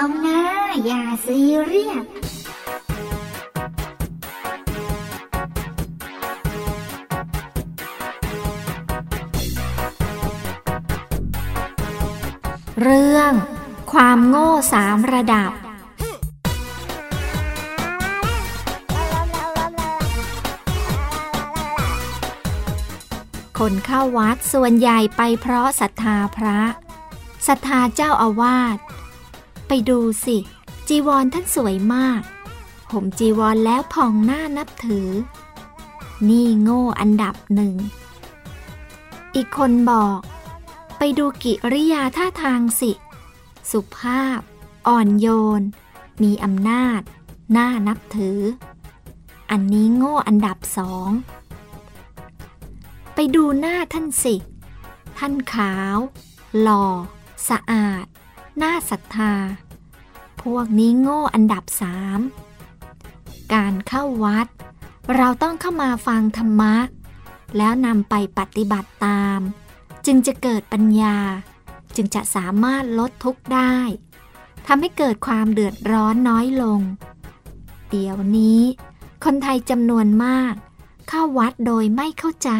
อย่าซีเรียสเรื่อง ความโง่สามระดับ คนเข้าวัดส่วนใหญ่ไปเพราะศรัทธาพระศรัทธาเจ้าอาวาส ไปดูสิ จีวรท่านสวยมาก ผมจีวรแล้วผ่องหน้านับถือ นี่โง่อันดับหนึ่ง อีกคนบอก ไปดูกิริยาท่าทางสิ สุภาพ อ่อนโยน มีอำนาจ หน่านับถือ อันนี้โง่อันดับสอง ไปดูหน้าท่านสิ ท่านขาว หล่อ สะอาด น่าศรัทธา พวกนี้โง่อันดับสามการเข้าวัด เราต้องเข้ามาฟังธรรมะ แล้วนำไปปฏิบัติตาม จึงจะเกิดปัญญา จึงจะสามารถลดทุกข์ได้ทำให้เกิดความเดือดร้อนน้อยลง เดี๋ยวนี้ คนไทยจำนวนมาก เข้าวัดโดยไม่เข้าใจ